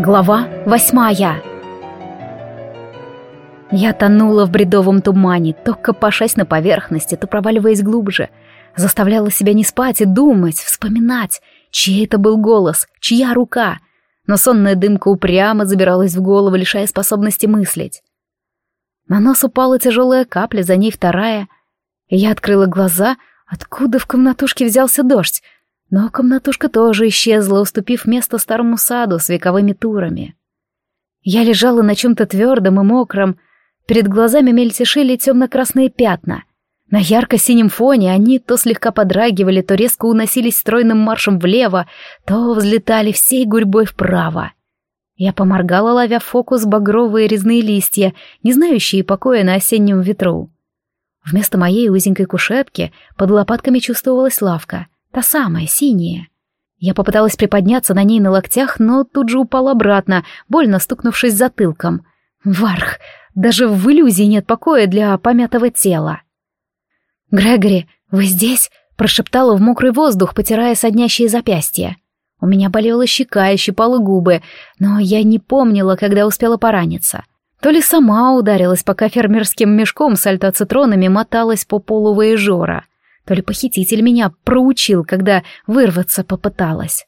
Глава восьмая Я тонула в бредовом тумане, то копошась на поверхности, то проваливаясь глубже. Заставляла себя не спать и думать, вспоминать, чей это был голос, чья рука. Но сонная дымка упрямо забиралась в голову, лишая способности мыслить. На нос упала тяжелая капля, за ней вторая. И я открыла глаза, откуда в комнатушке взялся дождь, но комнатушка тоже исчезла, уступив место старому саду с вековыми турами. Я лежала на чем-то твердом и мокром, перед глазами мельтешили темно-красные пятна. На ярко-синем фоне они то слегка подрагивали, то резко уносились стройным маршем влево, то взлетали всей гурьбой вправо. Я поморгала, ловя фокус багровые резные листья, не знающие покоя на осеннем ветру. Вместо моей узенькой кушетки под лопатками чувствовалась лавка — Та самая, синяя. Я попыталась приподняться на ней на локтях, но тут же упала обратно, больно стукнувшись затылком. Варх, даже в иллюзии нет покоя для помятого тела. «Грегори, вы здесь?» — прошептала в мокрый воздух, потирая соднящие запястья. У меня болела щека и щипала губы, но я не помнила, когда успела пораниться. То ли сама ударилась, пока фермерским мешком с альтоцитронами моталась по полу воежора то ли похититель меня проучил, когда вырваться попыталась.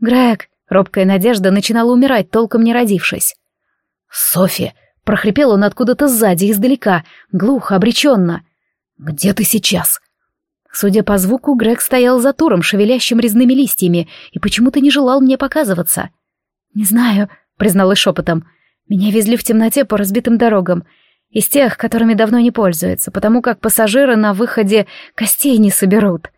«Грег!» — робкая надежда начинала умирать, толком не родившись. «Софи!» — прохрипел он откуда-то сзади, издалека, глухо, обреченно. «Где ты сейчас?» Судя по звуку, Грег стоял за туром, шевелящим резными листьями, и почему-то не желал мне показываться. «Не знаю», — призналась шепотом. «Меня везли в темноте по разбитым дорогам. Из тех, которыми давно не пользуются, потому как пассажиры на выходе костей не соберут.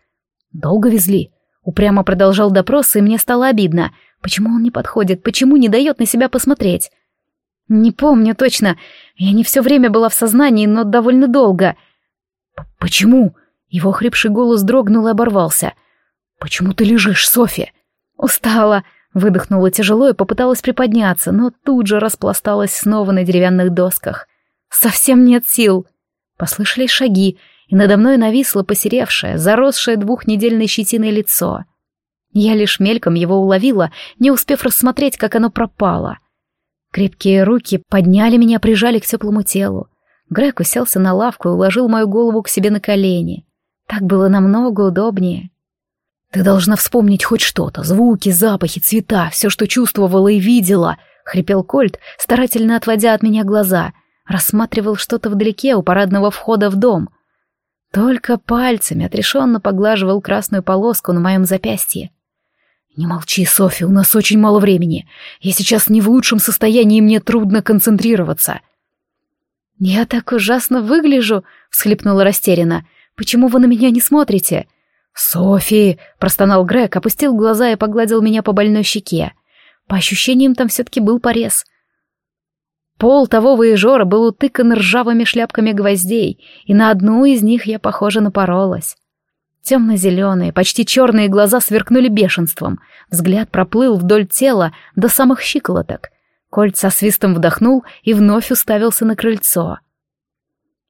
Долго везли. Упрямо продолжал допрос, и мне стало обидно. Почему он не подходит? Почему не дает на себя посмотреть? Не помню точно. Я не все время была в сознании, но довольно долго. Почему? Его хрипший голос дрогнул и оборвался. Почему ты лежишь, Софи? Устала. Выдохнула тяжело и попыталась приподняться, но тут же распласталась снова на деревянных досках. Совсем нет сил. Послышались шаги, и надо мной нависло посеревшее, заросшее двухнедельной щетиной лицо. Я лишь мельком его уловила, не успев рассмотреть, как оно пропало. Крепкие руки подняли меня, прижали к теплому телу. Грег уселся на лавку и уложил мою голову к себе на колени. Так было намного удобнее. «Ты должна вспомнить хоть что-то, звуки, запахи, цвета, все, что чувствовала и видела», — хрипел Кольт, старательно отводя от меня глаза — рассматривал что-то вдалеке у парадного входа в дом. Только пальцами отрешенно поглаживал красную полоску на моем запястье. «Не молчи, Софи, у нас очень мало времени. Я сейчас не в лучшем состоянии, мне трудно концентрироваться». «Я так ужасно выгляжу», — всхлипнула растерянно. «Почему вы на меня не смотрите?» «Софи!» — простонал Грег, опустил глаза и погладил меня по больной щеке. По ощущениям, там все-таки был порез. Пол того выезжора был утыкан ржавыми шляпками гвоздей, и на одну из них я, похоже, напоролась. Темно-зеленые, почти черные глаза сверкнули бешенством, взгляд проплыл вдоль тела до самых щиколоток. Кольт со свистом вдохнул и вновь уставился на крыльцо.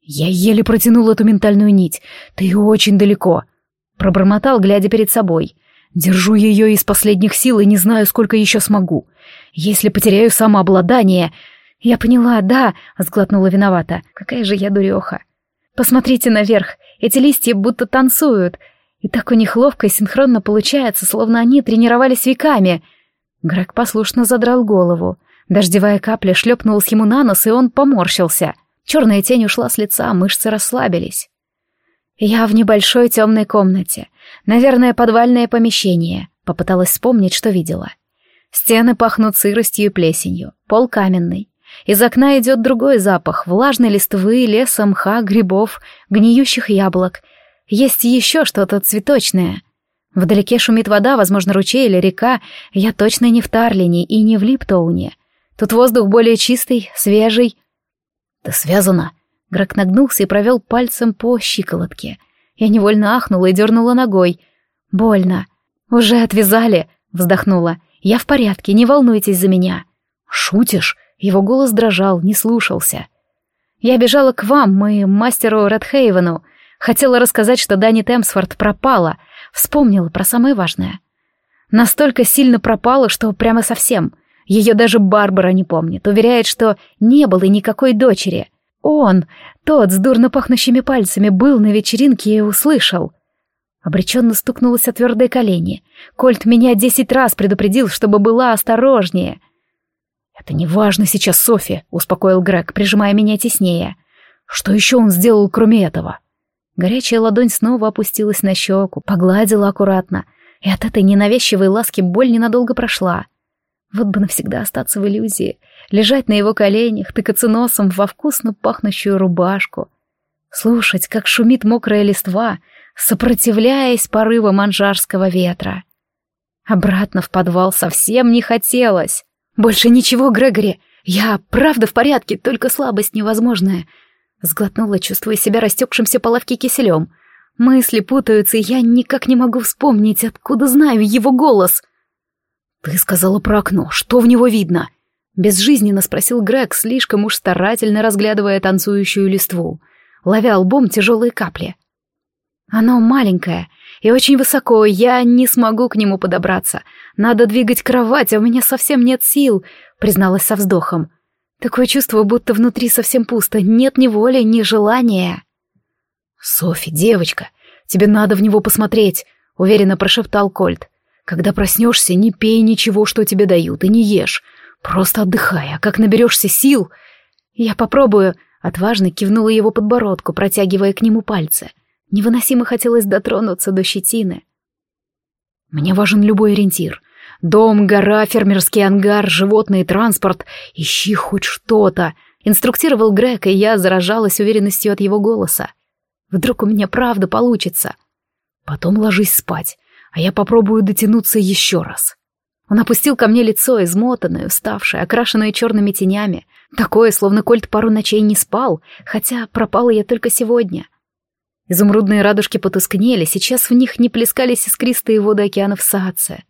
«Я еле протянул эту ментальную нить. Ты очень далеко», — пробормотал, глядя перед собой. «Держу ее из последних сил и не знаю, сколько еще смогу. Если потеряю самообладание...» «Я поняла, да», — сглотнула виновата. «Какая же я дуреха. Посмотрите наверх, эти листья будто танцуют. И так у них ловко и синхронно получается, словно они тренировались веками». Грег послушно задрал голову. Дождевая капля шлепнулась ему на нос, и он поморщился. Черная тень ушла с лица, мышцы расслабились. «Я в небольшой темной комнате. Наверное, подвальное помещение», — попыталась вспомнить, что видела. Стены пахнут сыростью и плесенью, пол каменный. Из окна идет другой запах, влажной листвы, леса, мха, грибов, гниющих яблок. Есть еще что-то цветочное. Вдалеке шумит вода, возможно, ручей или река. Я точно не в Тарлине и не в Липтоуне. Тут воздух более чистый, свежий. «Ты связана?» Грак нагнулся и провел пальцем по щиколотке. Я невольно ахнула и дернула ногой. «Больно. Уже отвязали?» — вздохнула. «Я в порядке, не волнуйтесь за меня». «Шутишь?» Его голос дрожал, не слушался. «Я бежала к вам, мы, мастеру Редхейвену. Хотела рассказать, что Дани Темсфорд пропала. Вспомнила про самое важное. Настолько сильно пропала, что прямо совсем. Ее даже Барбара не помнит, уверяет, что не было никакой дочери. Он, тот с дурно пахнущими пальцами, был на вечеринке и услышал. Обреченно стукнулась о твердые колени. Кольт меня десять раз предупредил, чтобы была осторожнее. «Это не важно сейчас, Софи», — успокоил Грег, прижимая меня теснее. «Что еще он сделал, кроме этого?» Горячая ладонь снова опустилась на щеку, погладила аккуратно, и от этой ненавязчивой ласки боль ненадолго прошла. Вот бы навсегда остаться в иллюзии, лежать на его коленях, тыкаться носом во вкусно пахнущую рубашку, слушать, как шумит мокрая листва, сопротивляясь порывам анжарского ветра. Обратно в подвал совсем не хотелось. «Больше ничего, Грегори. Я правда в порядке, только слабость невозможная». Сглотнула, чувствуя себя растекшимся по лавке киселем. Мысли путаются, и я никак не могу вспомнить, откуда знаю его голос. «Ты сказала про окно. Что в него видно?» Безжизненно спросил Грег, слишком уж старательно разглядывая танцующую листву, ловя лбом тяжелые капли. «Оно маленькое, и очень высоко, я не смогу к нему подобраться. Надо двигать кровать, а у меня совсем нет сил», — призналась со вздохом. «Такое чувство, будто внутри совсем пусто, нет ни воли, ни желания». «Софи, девочка, тебе надо в него посмотреть», — уверенно прошептал Кольт. «Когда проснешься, не пей ничего, что тебе дают, и не ешь. Просто отдыхай, а как наберешься сил...» «Я попробую», — отважно кивнула его подбородку, протягивая к нему пальцы. Невыносимо хотелось дотронуться до щетины. Мне важен любой ориентир. Дом, гора, фермерский ангар, животный транспорт. Ищи хоть что-то. Инструктировал Грег, и я заражалась уверенностью от его голоса. Вдруг у меня правда получится. Потом ложись спать, а я попробую дотянуться еще раз. Он опустил ко мне лицо, измотанное, уставшее, окрашенное черными тенями. Такое, словно Кольт пару ночей не спал, хотя пропала я только сегодня. — Изумрудные радужки потускнели, сейчас в них не плескались искристые воды океанов Сааце.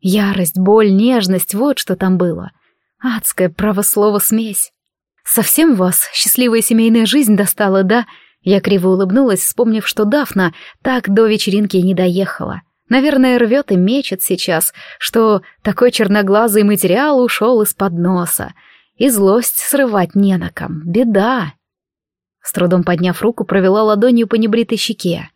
Ярость, боль, нежность — вот что там было. Адская, правослово, смесь. «Совсем вас счастливая семейная жизнь достала, да?» Я криво улыбнулась, вспомнив, что Дафна так до вечеринки и не доехала. Наверное, рвет и мечет сейчас, что такой черноглазый материал ушел из-под носа. И злость срывать не на ком. Беда. С трудом подняв руку, провела ладонью по небритой щеке.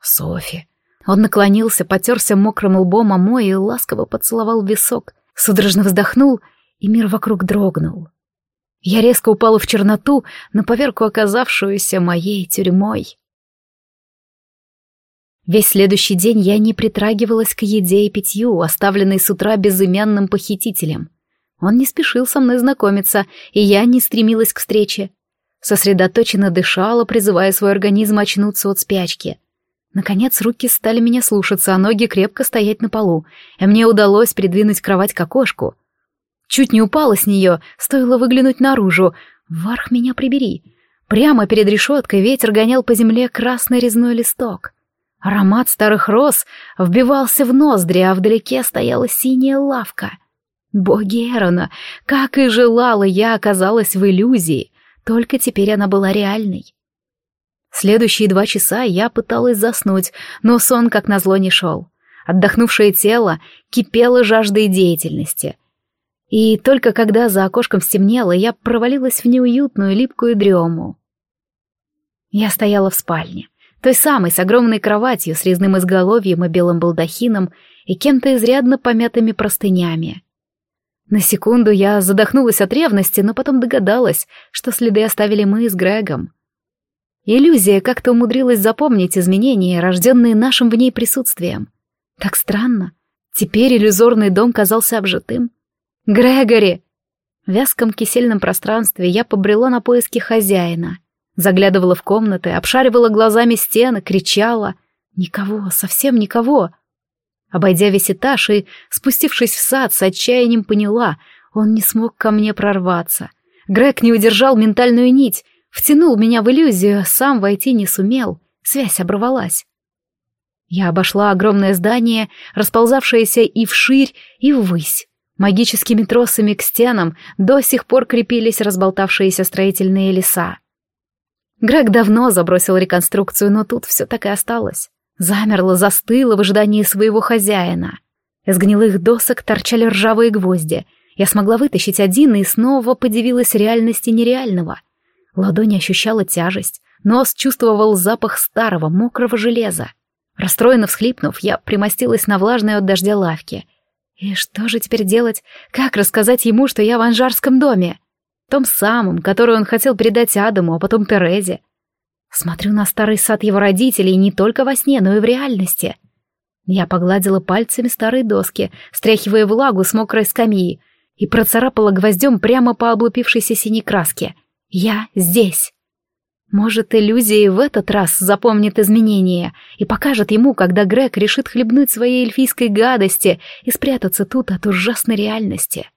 «Софи». Он наклонился, потерся мокрым лбом о мой и ласково поцеловал висок, судорожно вздохнул, и мир вокруг дрогнул. Я резко упала в черноту, на поверку оказавшуюся моей тюрьмой. Весь следующий день я не притрагивалась к еде и питью, оставленной с утра безымянным похитителем. Он не спешил со мной знакомиться, и я не стремилась к встрече сосредоточенно дышала, призывая свой организм очнуться от спячки. Наконец руки стали меня слушаться, а ноги крепко стоять на полу, и мне удалось придвинуть кровать к окошку. Чуть не упала с нее, стоило выглянуть наружу. Варх меня прибери. Прямо перед решеткой ветер гонял по земле красный резной листок. Аромат старых роз вбивался в ноздри, а вдалеке стояла синяя лавка. Боги Эрона, как и желала я оказалась в иллюзии. Только теперь она была реальной. Следующие два часа я пыталась заснуть, но сон, как назло, не шел. Отдохнувшее тело кипело жаждой деятельности. И только когда за окошком стемнело, я провалилась в неуютную липкую дрему. Я стояла в спальне, той самой с огромной кроватью, с резным изголовьем и белым балдахином и кем-то изрядно помятыми простынями. На секунду я задохнулась от ревности, но потом догадалась, что следы оставили мы с Грегом. Иллюзия как-то умудрилась запомнить изменения, рожденные нашим в ней присутствием. Так странно. Теперь иллюзорный дом казался обжитым. «Грегори!» В вязком кисельном пространстве я побрела на поиски хозяина. Заглядывала в комнаты, обшаривала глазами стены, кричала. Никого, совсем никого. Обойдя весь этаж и, спустившись в сад, с отчаянием поняла, он не смог ко мне прорваться. Грег не удержал ментальную нить, втянул меня в иллюзию, сам войти не сумел, связь оборвалась. Я обошла огромное здание, расползавшееся и вширь, и ввысь. Магическими тросами к стенам до сих пор крепились разболтавшиеся строительные леса. Грег давно забросил реконструкцию, но тут все так и осталось. Замерла, застыла в ожидании своего хозяина. Из гнилых досок торчали ржавые гвозди, Я смогла вытащить один и снова подивилась реальности нереального. Ладонь ощущала тяжесть, нос чувствовал запах старого, мокрого железа. Расстроенно всхлипнув, я примостилась на влажной от дождя лавке. И что же теперь делать? Как рассказать ему, что я в анжарском доме? Том самом, который он хотел передать Адаму, а потом Терезе. Смотрю на старый сад его родителей не только во сне, но и в реальности. Я погладила пальцами старые доски, стряхивая влагу с мокрой скамьи, и процарапала гвоздем прямо по облупившейся синей краске. Я здесь. Может, иллюзия в этот раз запомнит изменения и покажет ему, когда Грег решит хлебнуть своей эльфийской гадости и спрятаться тут от ужасной реальности.